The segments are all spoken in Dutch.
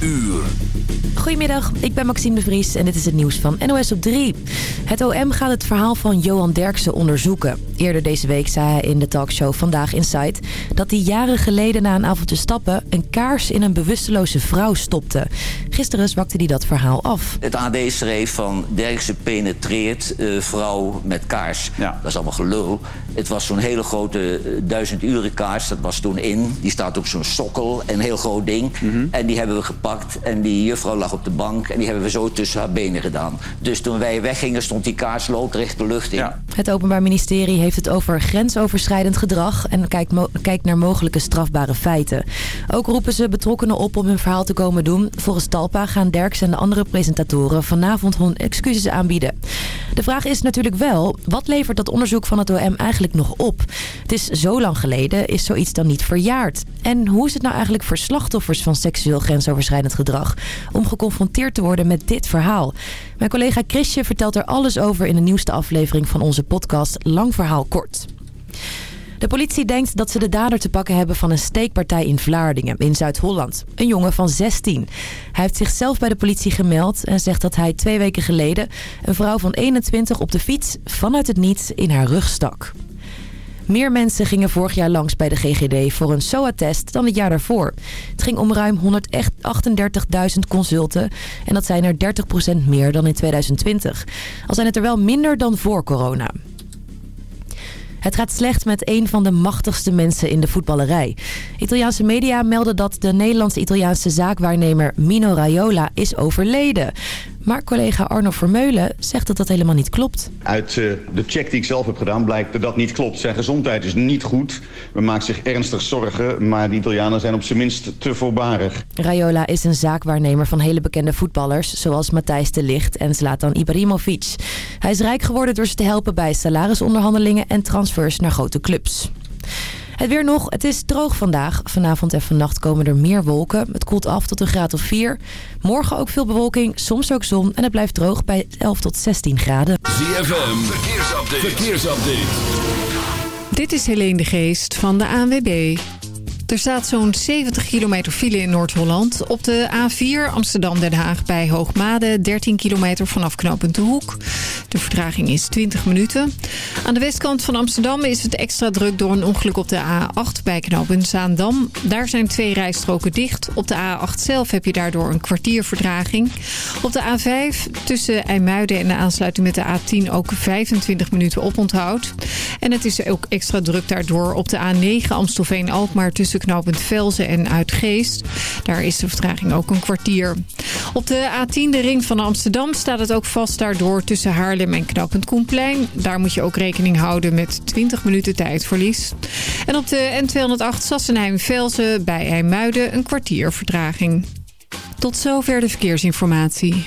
uur. Goedemiddag, ik ben Maxime de Vries en dit is het nieuws van NOS op 3. Het OM gaat het verhaal van Johan Derksen onderzoeken. Eerder deze week zei hij in de talkshow Vandaag Insight... dat hij jaren geleden na een avondje stappen... een kaars in een bewusteloze vrouw stopte. Gisteren zwakte hij dat verhaal af. Het AD schreef van Derksen penetreert uh, vrouw met kaars. Ja. Dat is allemaal gelul. Het was zo'n hele grote uh, duizend uren kaars. Dat was toen in. Die staat op zo'n sokkel. Een heel groot ding. En die hebben we gepakt. En die juffrouw lag op de bank. En die hebben we zo tussen haar benen gedaan. Dus toen wij weggingen stond die kaars loodrecht de lucht in. Ja. Het Openbaar Ministerie heeft het over grensoverschrijdend gedrag... en kijkt, kijkt naar mogelijke strafbare feiten. Ook roepen ze betrokkenen op om hun verhaal te komen doen. Volgens Talpa gaan Derks en de andere presentatoren... vanavond hun excuses aanbieden. De vraag is natuurlijk wel... wat levert dat onderzoek van het OM eigenlijk nog op? Het is zo lang geleden, is zoiets dan niet verjaard? En hoe is het nou eigenlijk voor slachtoffers van seksueel grensoverschrijdend gedrag... om geconfronteerd te worden met dit verhaal? Mijn collega Chrisje vertelt er alles over in de nieuwste aflevering van onze podcast Lang Verhaal Kort. De politie denkt dat ze de dader te pakken hebben van een steekpartij in Vlaardingen in Zuid-Holland. Een jongen van 16. Hij heeft zichzelf bij de politie gemeld en zegt dat hij twee weken geleden een vrouw van 21 op de fiets vanuit het niets in haar rug stak. Meer mensen gingen vorig jaar langs bij de GGD voor een SOA-test dan het jaar daarvoor. Het ging om ruim 138.000 consulten en dat zijn er 30% meer dan in 2020. Al zijn het er wel minder dan voor corona. Het gaat slecht met een van de machtigste mensen in de voetballerij. Italiaanse media melden dat de Nederlandse-Italiaanse zaakwaarnemer Mino Raiola is overleden. Maar collega Arno Vermeulen zegt dat dat helemaal niet klopt. Uit uh, de check die ik zelf heb gedaan blijkt dat dat niet klopt. Zijn gezondheid is niet goed. We maken zich ernstig zorgen, maar de Italianen zijn op zijn minst te voorbarig. Raiola is een zaakwaarnemer van hele bekende voetballers... zoals Matthijs de Ligt en Zlatan Ibrahimovic. Hij is rijk geworden door ze te helpen bij salarisonderhandelingen... en transfers naar grote clubs. Het weer nog. Het is droog vandaag. Vanavond en vannacht komen er meer wolken. Het koelt af tot een graad of 4. Morgen ook veel bewolking, soms ook zon. En het blijft droog bij 11 tot 16 graden. ZFM, verkeersupdate. verkeersupdate. Dit is Helene de Geest van de ANWB. Er staat zo'n 70 kilometer file in Noord-Holland. Op de A4 Amsterdam-Den Haag bij Hoogmade 13 kilometer vanaf knooppunt De Hoek. De vertraging is 20 minuten. Aan de westkant van Amsterdam is het extra druk door een ongeluk op de A8 bij knooppunt Zaandam. Daar zijn twee rijstroken dicht. Op de A8 zelf heb je daardoor een kwartier vertraging. Op de A5 tussen IJmuiden en de aansluiting met de A10 ook 25 minuten oponthoud. En het is ook extra druk daardoor op de A9 Amstelveen-Alkmaar tussen knooppunt Velzen en Uitgeest. Daar is de vertraging ook een kwartier. Op de A10, de ring van Amsterdam, staat het ook vast daardoor tussen Haarlem en knooppunt Koenplein. Daar moet je ook rekening houden met 20 minuten tijdverlies. En op de N208 Sassenheim-Velzen bij IJmuiden een kwartier vertraging. Tot zover de verkeersinformatie.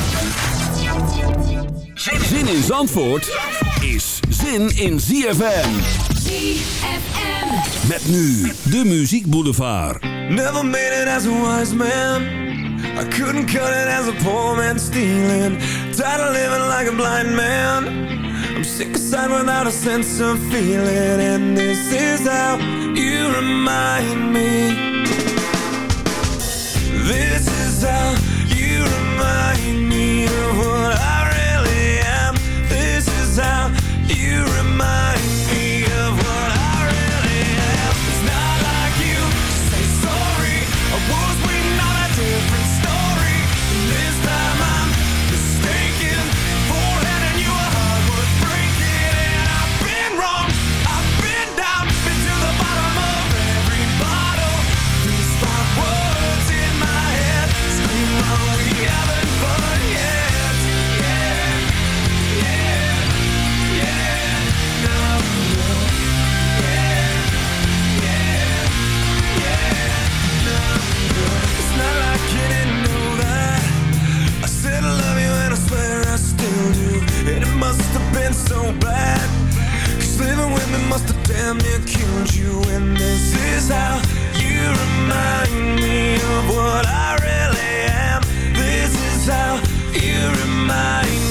Zin in Zandvoort is zin in ZFM. ZFM. Met nu de Muziek Boulevard. Never made it as a wise man. I couldn't cut it as a poor man stealing. Tired of living like a blind man. I'm sick aside without a sense of feeling. And this is how you remind me. This is how you remind me of what I you black with me must have damn near killed you. And this is how you remind me of what I really am. This is how you remind me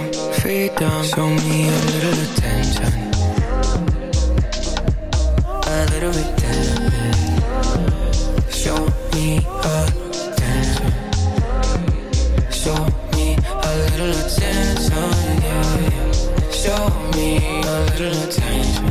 freedom. Show me a little attention. A little attention. Show me attention Show me a little attention, yeah. Show me a little attention.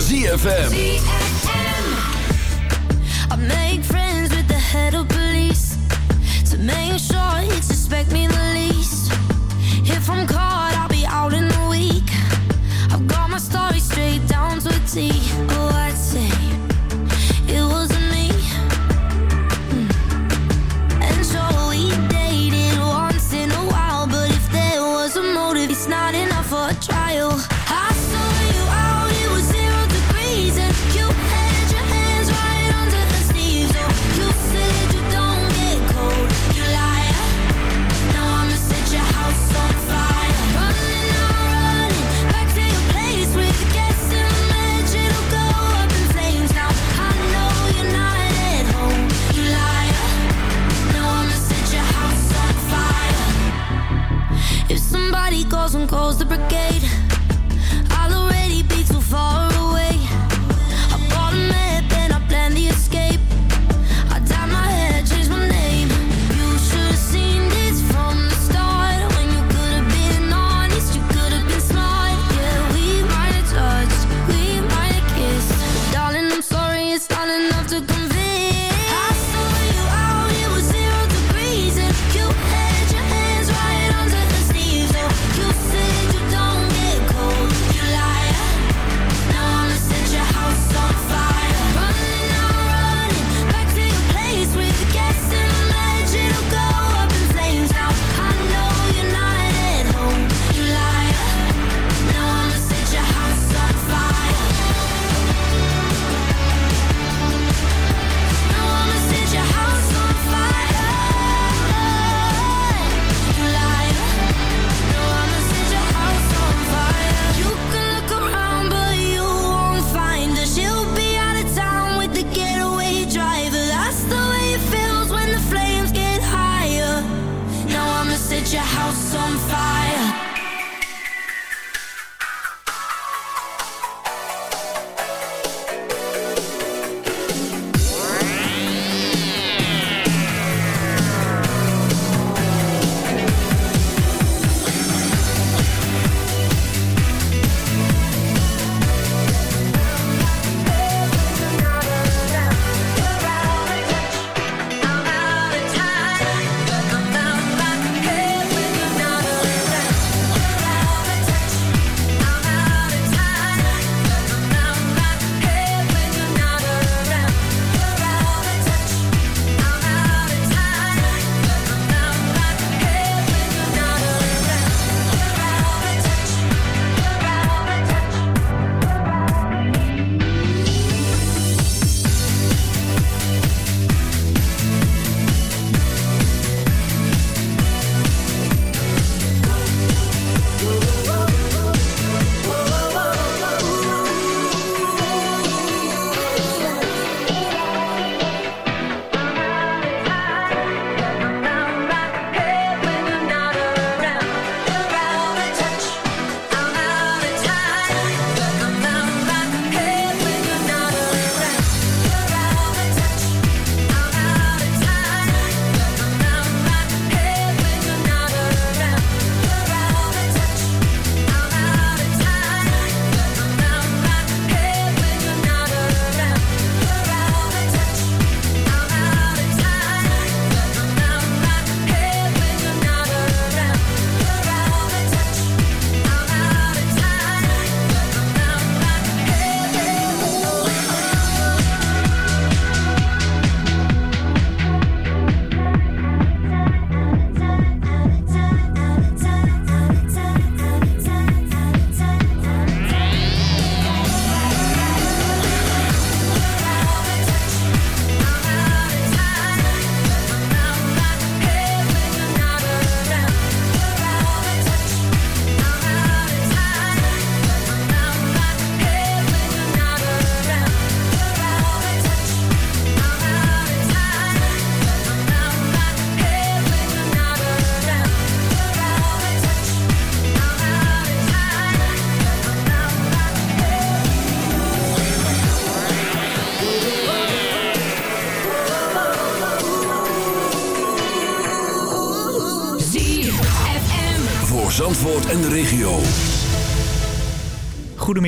ZFM. I make friends with the head of police to make sure he suspect me the least. If I'm caught, I'll be out in a week. I've got my story straight down to a T.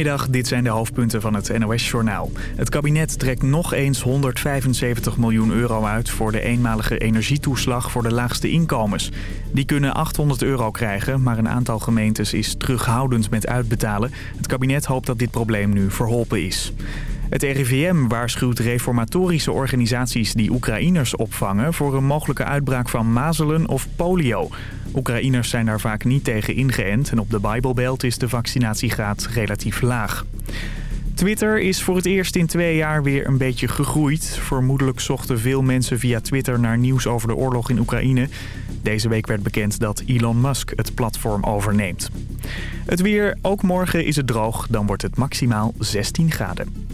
Goedemiddag, dit zijn de hoofdpunten van het NOS-journaal. Het kabinet trekt nog eens 175 miljoen euro uit... voor de eenmalige energietoeslag voor de laagste inkomens. Die kunnen 800 euro krijgen, maar een aantal gemeentes is terughoudend met uitbetalen. Het kabinet hoopt dat dit probleem nu verholpen is. Het RIVM waarschuwt reformatorische organisaties die Oekraïners opvangen... voor een mogelijke uitbraak van mazelen of polio. Oekraïners zijn daar vaak niet tegen ingeënt... en op de Bijbelbelt is de vaccinatiegraad relatief laag. Twitter is voor het eerst in twee jaar weer een beetje gegroeid. Vermoedelijk zochten veel mensen via Twitter naar nieuws over de oorlog in Oekraïne. Deze week werd bekend dat Elon Musk het platform overneemt. Het weer, ook morgen is het droog, dan wordt het maximaal 16 graden.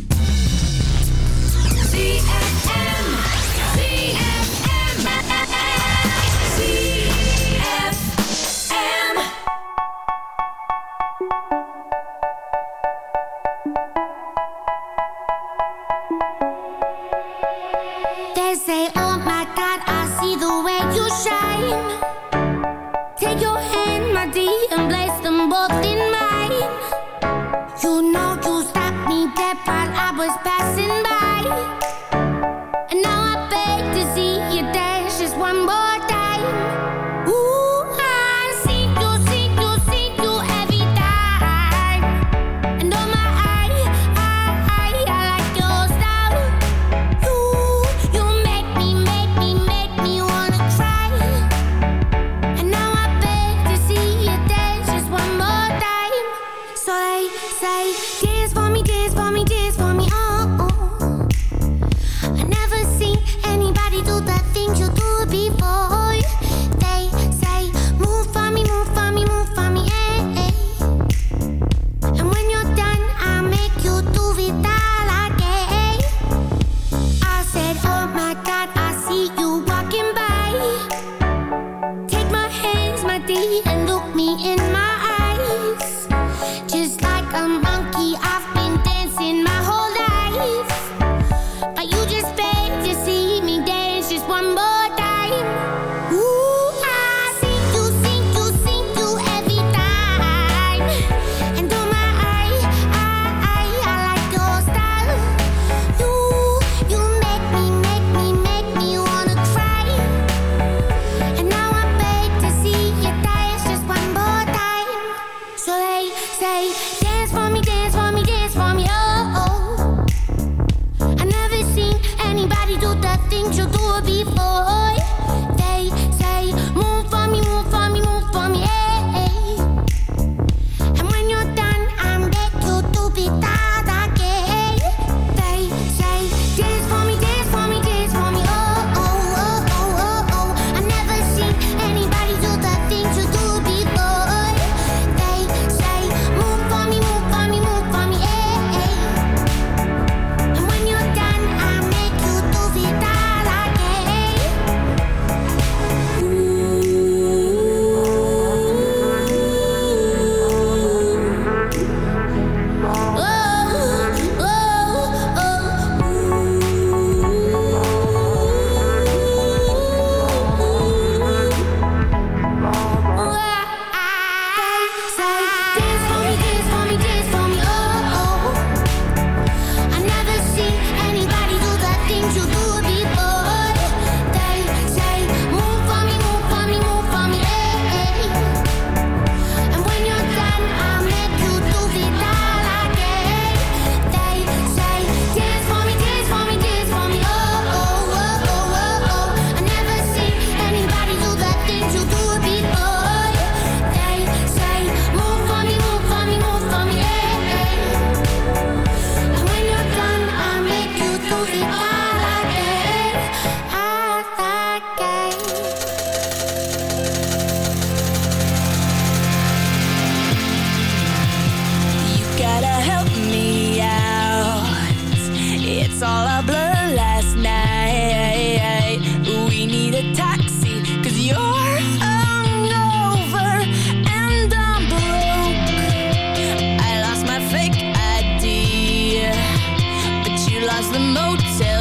the motel.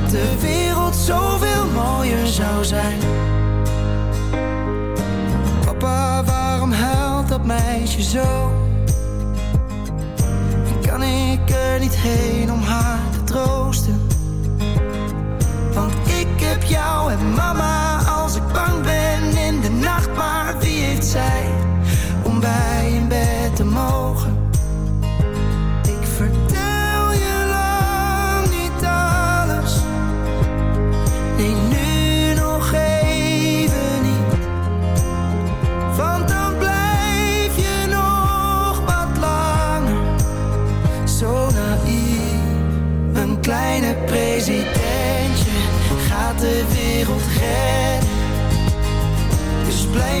Dat de wereld zoveel mooier zou zijn. Papa, waarom huilt dat meisje zo? En kan ik er niet heen om haar te troosten? Want ik heb jou en mama als ik bang ben in de nacht. Maar wie heeft zij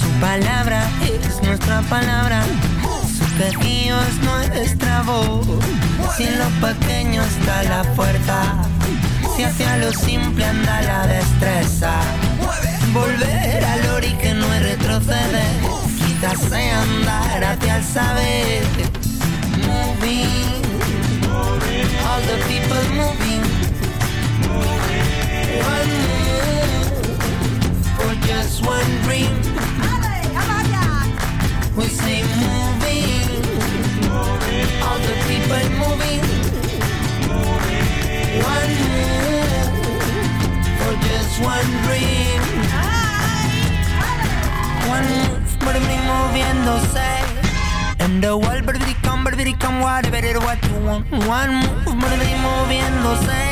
Su palabra es nuestra palabra, su pedido es nuestra voz. Si en lo pequeño está la fuerza, si hacia lo simple anda la destreza. Volver al ori que no es retroceder, quizás sea andar hacia el saber. Moving, all the people moving. One just one dream. We say moving, all the people moving. One move for just one dream. One move, but me moviéndose. And the world, it come, it come, whatever it what you want. One move, but me moviéndose.